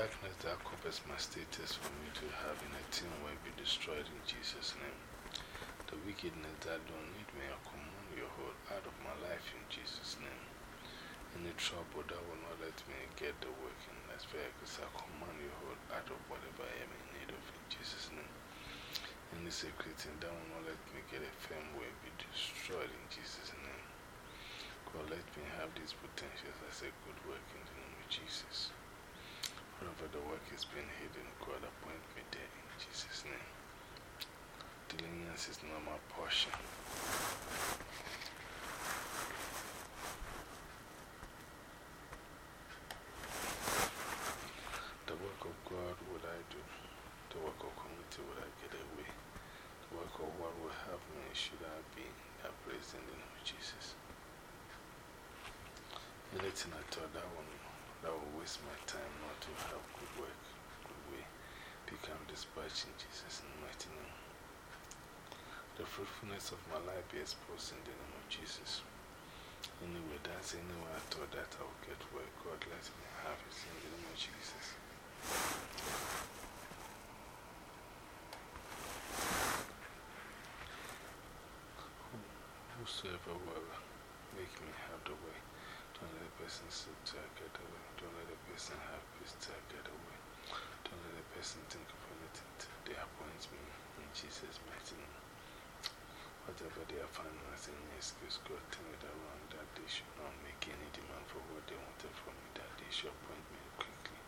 darkness that covers my status for me to have in a team will be destroyed in Jesus' name. The wickedness that don't need me, I command your hold out of my life in Jesus' name. Any trouble that will not let me get the work in Las Vegas, I command your hold out of whatever I am in need of in Jesus' name. Any secret thing that will not let me get a firm will be destroyed in Jesus' name. God, let me have these potentials as a good work in the name of Jesus. Wherever the work is being hidden, God, appoint me there in Jesus' name. Deliverance is not my portion. The work of God would I do, the work of community would I get away, the work of what will help me should I be praise in the name of Jesus. Anything I thought that will, that will waste my time not to have good work, good way, become dispatched in Jesus' mighty name. The fruitfulness of my life be exposed in the name of Jesus. Anyway, that's anywhere I thought that I would get work. God let me have it in the name of Jesus. Whosoever will make me have the way. Don't let a person sit I get away. Don't let a person have peace I get away. Don't let a person think of anything they appoint me in Jesus' mighty name. Whatever they are any excuse, God turn it around that they should not make any demand for what they wanted from me, that they should appoint me quickly,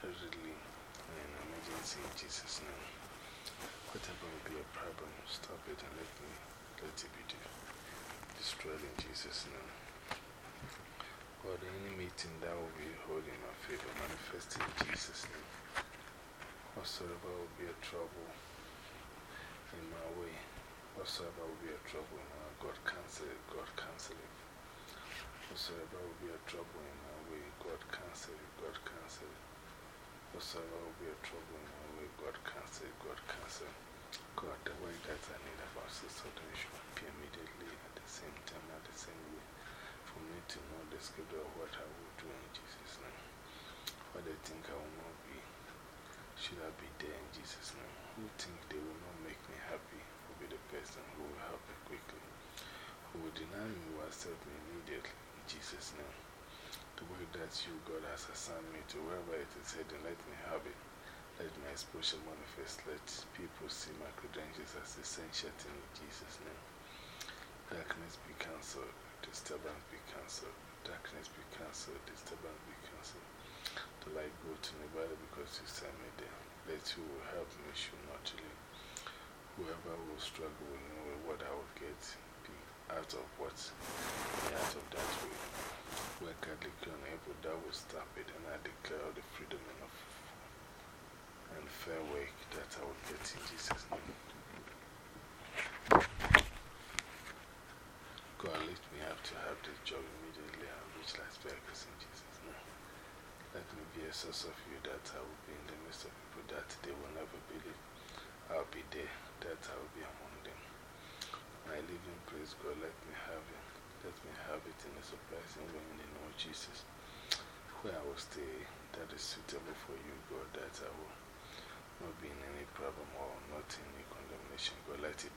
hurriedly, in an emergency in Jesus' name. Whatever will be a problem, stop it and let me let it be destroyed in Jesus' name. That will be holding my favor, manifest in Jesus' name. Whatsoever will be a trouble in my way, whatsoever will be a trouble in my God cancel it, God cancel it. Whatsoever will be a trouble in my way, God cancel it, God cancel it. Whatsoever will be a trouble in my way, God cancel it, God cancel it. God, the way that I need about sister, then should appear immediately at the same time, at the same way, for me to know the schedule of what I will do in Jesus' name. What they think I will not be, should I be there in Jesus' name? Who think they will not make me happy will be the person who will help me quickly. Who will deny me will accept me immediately in Jesus' name. The work that you, God, has assigned me to, wherever it is hidden, let me have it. Let my exposure manifest. Let people see my credentials as essential in Jesus' name. Darkness be cancelled, disturbance be cancelled, darkness be cancelled, disturbance be cancelled. The light go to me, because you sent me there. Let you will help me should not leave. Whoever will struggle will know what I will get, be out of what, be out of that way. Where Catholic unable, that will stop it, and I declare the freedom and of and fair work that I will get in Jesus' name. God, let me have to have this job immediately and reach Las Vegas in Jesus' name. Let me be a source of you that I will be in the midst of people that they will never believe. I'll be there, that I will be among them. My living praise God, let me have it. Let me have it in a surprising way in the name of Jesus. Where I will stay that is suitable for you, God, that I will not be in any problem or not in any condemnation. God, let it.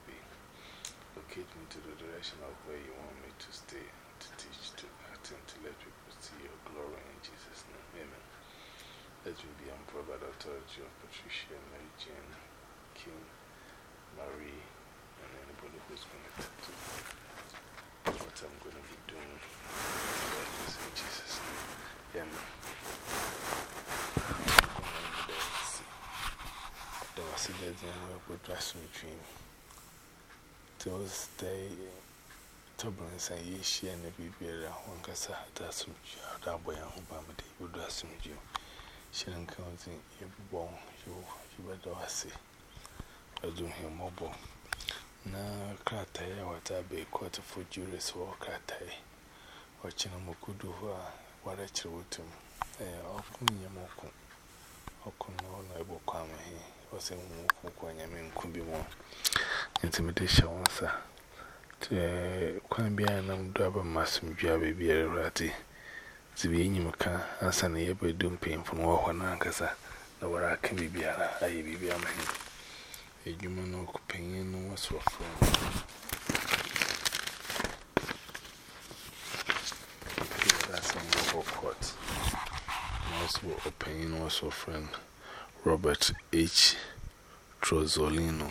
Locate me to the direction of where you want me to stay, to teach, to act, and to let people see your glory in Jesus' name. Amen. Let me be the authority of Patricia, Mary Jane, King, Marie, and anybody who's connected to what I'm going to be doing. In Jesus' name. Amen. There was a dead end where we dressed in between. Those day turbulence and ye share and be beer, one cassa, that's that boy and Obama, they would dress you. She didn't count in you born, you, you better say. I do him mobile. Na cratay, what I be quarter for juries or cratay. Watching a mokudu, what I chill with him. Eh, often Yamoko. Okono, no able come here. Was a mook when Yamin could be more intimidation. Sir, to a quan be an umdrubber massum jabby be a ratty. Zibinyimaka, and Sunny, a boy doom pain from Wahanakasa. No, where I can be better. I be a man. A human opinion was for friend. That's a mobile court. Also, opinion was for friend Robert H. Trozzolino,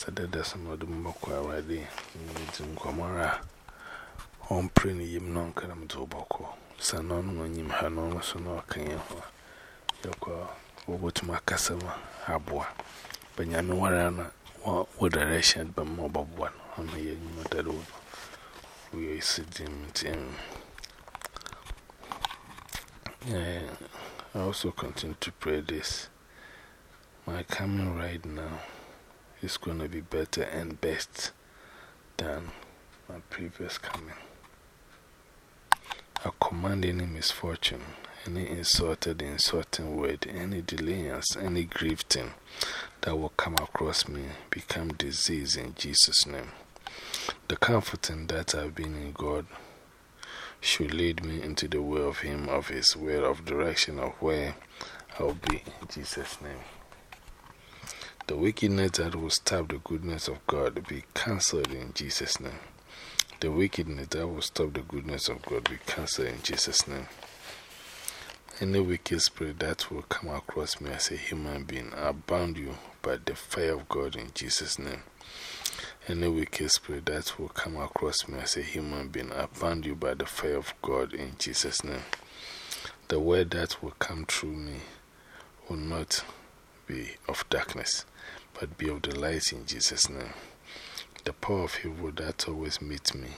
some of them book already. In Comara, on print when can you. Over to my Abua. What direction but of one on the young mother. We. I also continue to pray this. My coming right now is going to be better and best than my previous coming. I command any misfortune, any insulted, insulting word, any delayance, any grifting that will come across me become disease in Jesus' name. The comforting that I've been in God should lead me into the way of Him, of His will, of direction of where I'll be in Jesus' name. The wickedness that will stop the goodness of God be cancelled in Jesus' name. The wickedness that will stop the goodness of God be cancelled in Jesus' name. Any wicked spirit that will come across me as a human being, I bound you by the fire of God in Jesus' name. Any wicked spirit that will come across me as a human being, I bound you by the fire of God in Jesus' name. The word that will come through me will not be of darkness but be of the light in Jesus' name. The power of evil that always meets me.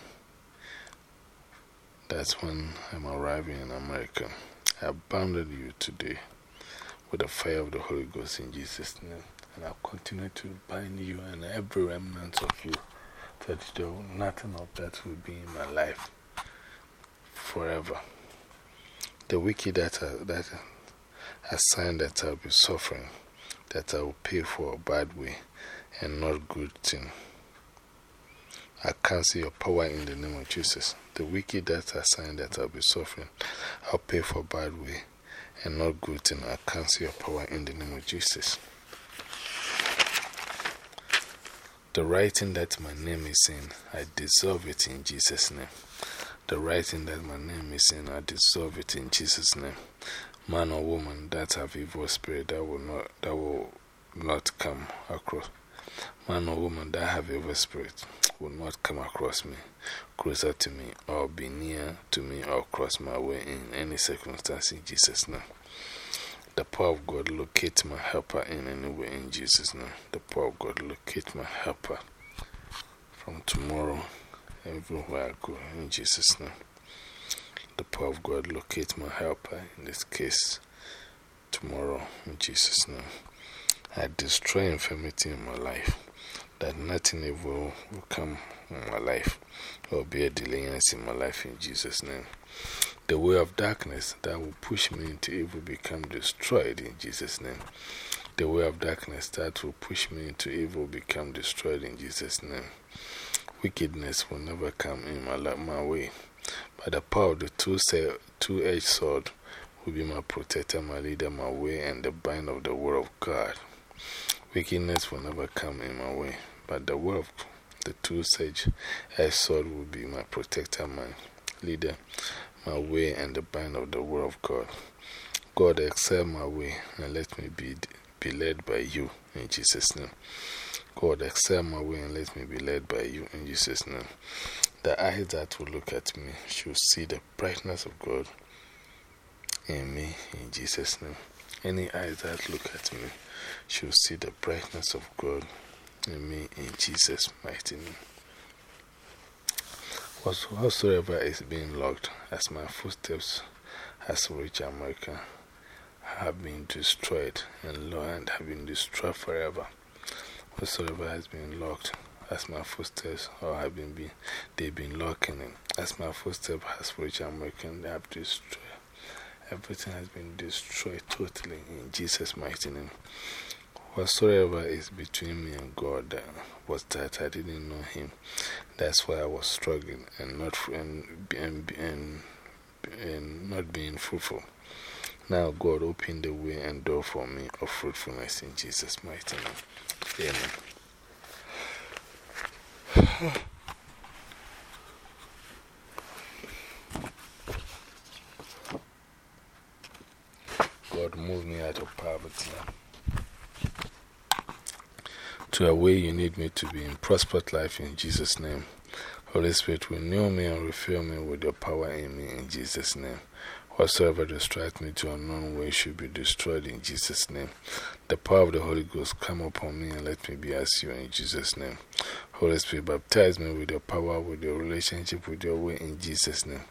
That's when I'm arriving in America. I abounded you today with the fire of the Holy Ghost in Jesus' name. And I'll continue to bind you and every remnant of you that nothing of that will be in my life forever. The wicked that, are, that are sign that I'll be suffering that I will pay for a bad way and not good thing. I cancel your power in the name of Jesus. The wicked that are sign that I'll be suffering, I'll pay for bad way and not good thing. I cancel your power in the name of Jesus. The writing that my name is in, I deserve it in Jesus' name. The writing that my name is in, I deserve it in Jesus' name man or woman that have evil spirit that will not, that will not come across. Man or woman that have evil spirit will not come across me, closer to me, or be near to me, or cross my way in any circumstance in Jesus' name. The power of God locate my helper in any way in Jesus' name. The power of God locate my helper from tomorrow, everywhere I go in Jesus' name the power of God locate my helper in this case tomorrow in Jesus' name. I destroy infirmity in my life, that nothing evil will come in my life or be a delayance in my life in Jesus' name. The way of darkness that will push me into evil become destroyed in Jesus' name. The way of darkness that will push me into evil become destroyed in Jesus' name. Wickedness will never come in my, my way. By the power of the two edged sword will be my protector, my leader, my way, and the bind of the word of God. Wickedness will never come in my way, but the word of the two edged sword will be my protector, my leader, my way, and the bind of the word of God. God, accept my way and let me be, be led by you in Jesus' name. God, accept my way and let me be led by you in Jesus' name. The eyes that will look at me should see the brightness of God in me in Jesus' name. Any eyes that look at me should see the brightness of God in me in Jesus' mighty name. Whatsoever is being locked as my footsteps as rich America, have been destroyed and and have been destroyed forever. Whatsoever has been locked as my footsteps or have been, been they've been locking in. As my footsteps has reached American, they have destroyed. Everything has been destroyed totally in Jesus' mighty name. Whatsoever is between me and God uh, was that I didn't know Him. That's why I was struggling and not, and, and, and, and not being fruitful. Now God opened the way and door for me of fruitfulness in Jesus' mighty name. Amen. God, move me out of poverty to a way you need me to be in prosperous life in Jesus' name. Holy Spirit, renew me and refill me with your power in me in Jesus' name. Whatsoever distracts me to unknown way should be destroyed in Jesus' name. The power of the Holy Ghost come upon me and let me be as you in Jesus' name. Holy Spirit, baptize me with your power, with your relationship, with your way in Jesus' name.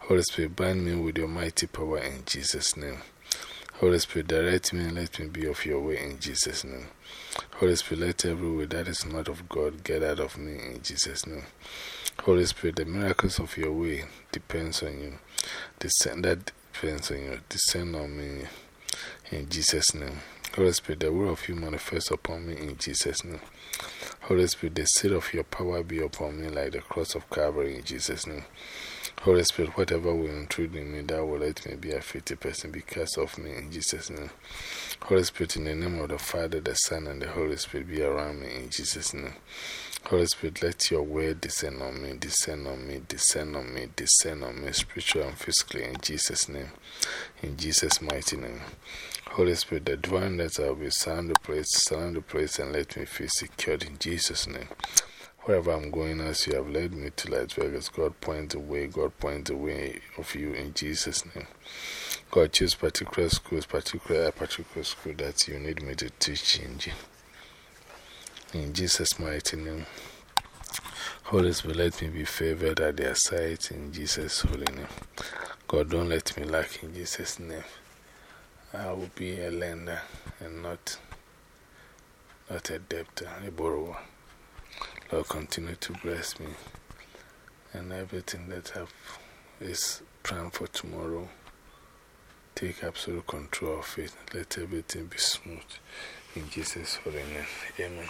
Holy Spirit, bind me with your mighty power in Jesus' name. Holy Spirit, direct me and let me be of your way in Jesus' name. Holy Spirit, let every way that is not of God get out of me in Jesus' name. Holy Spirit, the miracles of your way depends on you. Descend, that depends on you. Descend on me in Jesus' name. Holy Spirit, the will of you manifest upon me in Jesus' name. Holy Spirit, the seed of your power be upon me like the cross of Calvary in Jesus' name. Holy Spirit, whatever will intrude in me, that will let me be a 50 person because of me in Jesus' name. Holy Spirit, in the name of the Father, the Son, and the Holy Spirit be around me in Jesus' name. Holy Spirit, let your word descend on me, descend on me, descend on me, descend on me, spiritually and physically, in Jesus' name. In Jesus' mighty name. Holy Spirit, the divine letter will surround the place, surround the place, and let me feel secured in Jesus' name. Wherever I'm going, as you have led me to Las Vegas, God points the way, God points the way of you in Jesus' name. God, choose particular schools, particular, a particular school that you need me to teach in. In Jesus' mighty name. Holy Spirit, let me be favored at their sight in Jesus' holy name. God, don't let me lack in Jesus' name. I will be a lender and not, not a debtor, a borrower. Lord, continue to bless me and everything that have is planned for tomorrow. Take absolute control of it. Let everything be smooth. In Jesus' holy name. Amen.